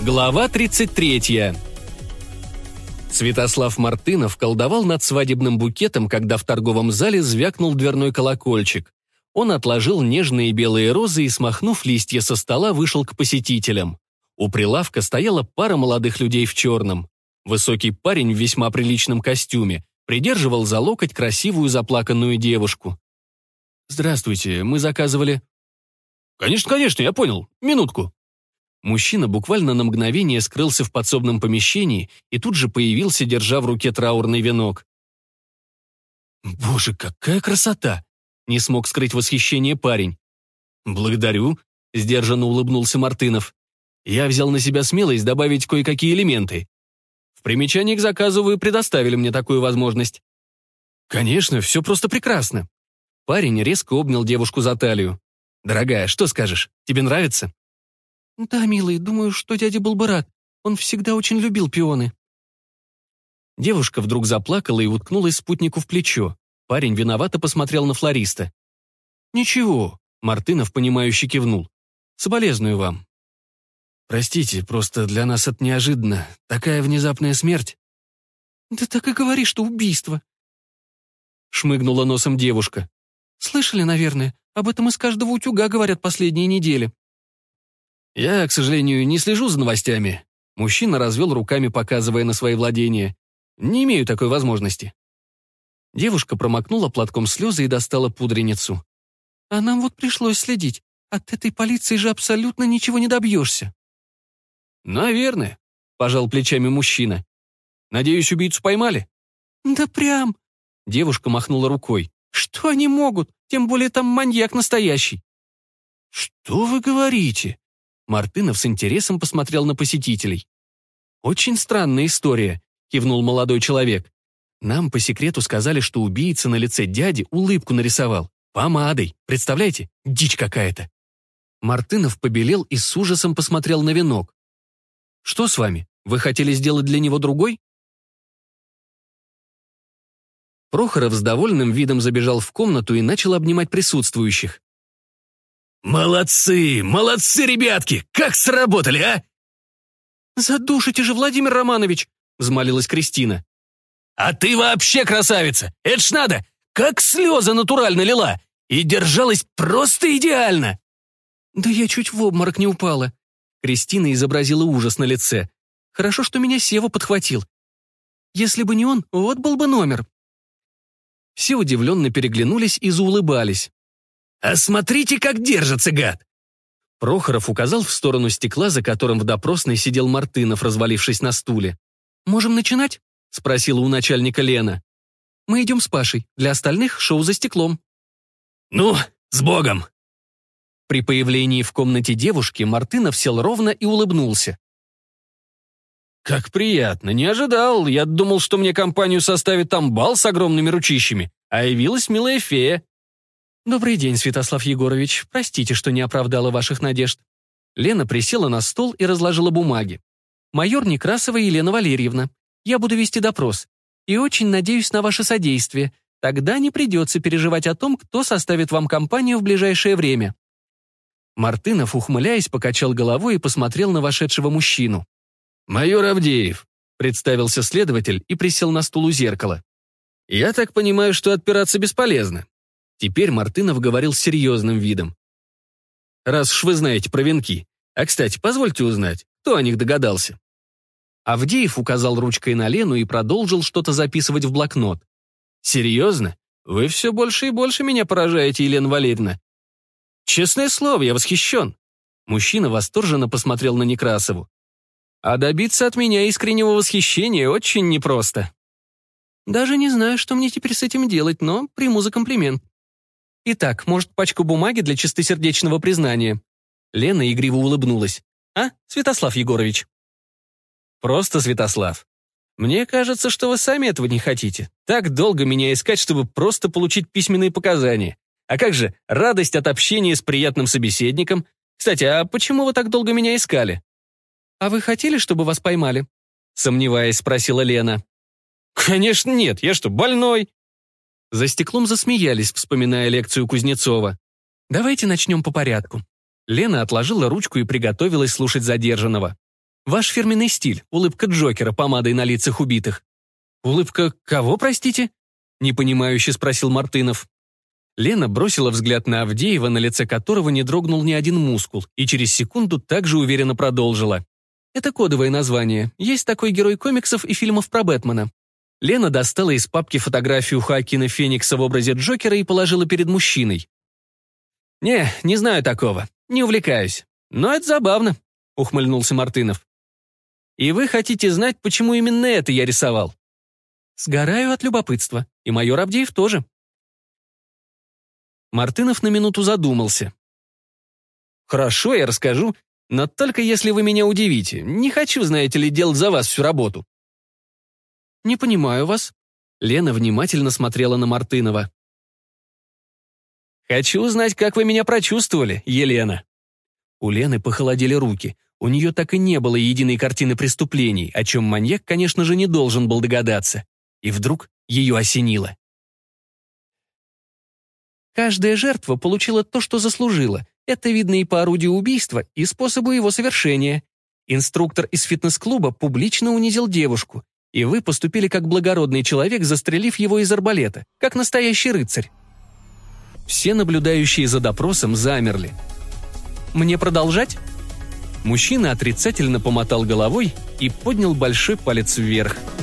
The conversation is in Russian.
Глава 33. Святослав Мартынов колдовал над свадебным букетом, когда в торговом зале звякнул дверной колокольчик. Он отложил нежные белые розы и, смахнув листья со стола, вышел к посетителям. У прилавка стояла пара молодых людей в черном. Высокий парень в весьма приличном костюме придерживал за локоть красивую заплаканную девушку. «Здравствуйте, мы заказывали...» «Конечно, конечно, я понял. Минутку». Мужчина буквально на мгновение скрылся в подсобном помещении и тут же появился, держа в руке траурный венок. «Боже, какая красота!» — не смог скрыть восхищение парень. «Благодарю», — сдержанно улыбнулся Мартынов. «Я взял на себя смелость добавить кое-какие элементы. В примечании к заказу вы предоставили мне такую возможность». «Конечно, все просто прекрасно». Парень резко обнял девушку за талию. «Дорогая, что скажешь? Тебе нравится?» «Да, милый, думаю, что дядя был бы рад. Он всегда очень любил пионы». Девушка вдруг заплакала и уткнулась спутнику в плечо. Парень виновато посмотрел на флориста. «Ничего», — Мартынов, понимающе кивнул. «Соболезную вам». «Простите, просто для нас это неожиданно. Такая внезапная смерть». «Да так и говори, что убийство», — шмыгнула носом девушка. «Слышали, наверное, об этом из каждого утюга говорят последние недели». «Я, к сожалению, не слежу за новостями». Мужчина развел руками, показывая на свои владения. «Не имею такой возможности». Девушка промокнула платком слезы и достала пудреницу. «А нам вот пришлось следить. От этой полиции же абсолютно ничего не добьешься». «Наверное», — пожал плечами мужчина. «Надеюсь, убийцу поймали?» «Да прям». Девушка махнула рукой. «Что они могут? Тем более там маньяк настоящий». «Что вы говорите?» Мартынов с интересом посмотрел на посетителей. «Очень странная история», — кивнул молодой человек. «Нам по секрету сказали, что убийца на лице дяди улыбку нарисовал. Помадой. Представляете? Дичь какая-то». Мартынов побелел и с ужасом посмотрел на венок. «Что с вами? Вы хотели сделать для него другой?» Прохоров с довольным видом забежал в комнату и начал обнимать присутствующих. «Молодцы! Молодцы, ребятки! Как сработали, а?» «Задушите же, Владимир Романович!» — взмолилась Кристина. «А ты вообще красавица! Это ж надо! Как слезы натурально лила! И держалась просто идеально!» «Да я чуть в обморок не упала!» Кристина изобразила ужас на лице. «Хорошо, что меня Сева подхватил. Если бы не он, вот был бы номер». Все удивленно переглянулись и заулыбались. «А смотрите, как держится, гад!» Прохоров указал в сторону стекла, за которым в допросной сидел Мартынов, развалившись на стуле. «Можем начинать?» — спросила у начальника Лена. «Мы идем с Пашей. Для остальных шоу за стеклом». «Ну, с Богом!» При появлении в комнате девушки Мартынов сел ровно и улыбнулся. «Как приятно, не ожидал. Я думал, что мне компанию составит там бал с огромными ручищами, а явилась милая фея. «Добрый день, Святослав Егорович. Простите, что не оправдала ваших надежд». Лена присела на стол и разложила бумаги. «Майор Некрасова Елена Валерьевна, я буду вести допрос. И очень надеюсь на ваше содействие. Тогда не придется переживать о том, кто составит вам компанию в ближайшее время». Мартынов, ухмыляясь, покачал головой и посмотрел на вошедшего мужчину. «Майор Авдеев», — представился следователь и присел на стул у зеркала. «Я так понимаю, что отпираться бесполезно. Теперь Мартынов говорил серьезным видом. «Раз уж вы знаете про венки. А, кстати, позвольте узнать, кто о них догадался?» Авдеев указал ручкой на Лену и продолжил что-то записывать в блокнот. «Серьезно? Вы все больше и больше меня поражаете, Елена Валерьевна. Честное слово, я восхищен». Мужчина восторженно посмотрел на Некрасову. «А добиться от меня искреннего восхищения очень непросто». «Даже не знаю, что мне теперь с этим делать, но приму за комплимент», Итак, может, пачку бумаги для чистосердечного признания?» Лена игриво улыбнулась. «А, Святослав Егорович?» «Просто Святослав. Мне кажется, что вы сами этого не хотите. Так долго меня искать, чтобы просто получить письменные показания. А как же радость от общения с приятным собеседником? Кстати, а почему вы так долго меня искали?» «А вы хотели, чтобы вас поймали?» Сомневаясь, спросила Лена. «Конечно нет, я что, больной? За стеклом засмеялись, вспоминая лекцию Кузнецова. «Давайте начнем по порядку». Лена отложила ручку и приготовилась слушать задержанного. Ваш фирменный стиль, улыбка Джокера помадой на лицах убитых. Улыбка кого, простите? Непонимающе спросил Мартынов. Лена бросила взгляд на Авдеева, на лице которого не дрогнул ни один мускул, и через секунду также уверенно продолжила. Это кодовое название. Есть такой герой комиксов и фильмов про Бэтмена. Лена достала из папки фотографию Хоакина Феникса в образе Джокера и положила перед мужчиной. «Не, не знаю такого. Не увлекаюсь. Но это забавно», — ухмыльнулся Мартынов. «И вы хотите знать, почему именно это я рисовал?» «Сгораю от любопытства. И майор Абдеев тоже». Мартынов на минуту задумался. «Хорошо, я расскажу, но только если вы меня удивите. Не хочу, знаете ли, делать за вас всю работу». «Не понимаю вас». Лена внимательно смотрела на Мартынова. «Хочу узнать, как вы меня прочувствовали, Елена». У Лены похолодели руки. У нее так и не было единой картины преступлений, о чем маньяк, конечно же, не должен был догадаться. И вдруг ее осенило. Каждая жертва получила то, что заслужила. Это видно и по орудию убийства, и способу его совершения. Инструктор из фитнес-клуба публично унизил девушку, и вы поступили как благородный человек, застрелив его из арбалета, как настоящий рыцарь. Все наблюдающие за допросом замерли. «Мне продолжать?» Мужчина отрицательно помотал головой и поднял большой палец вверх –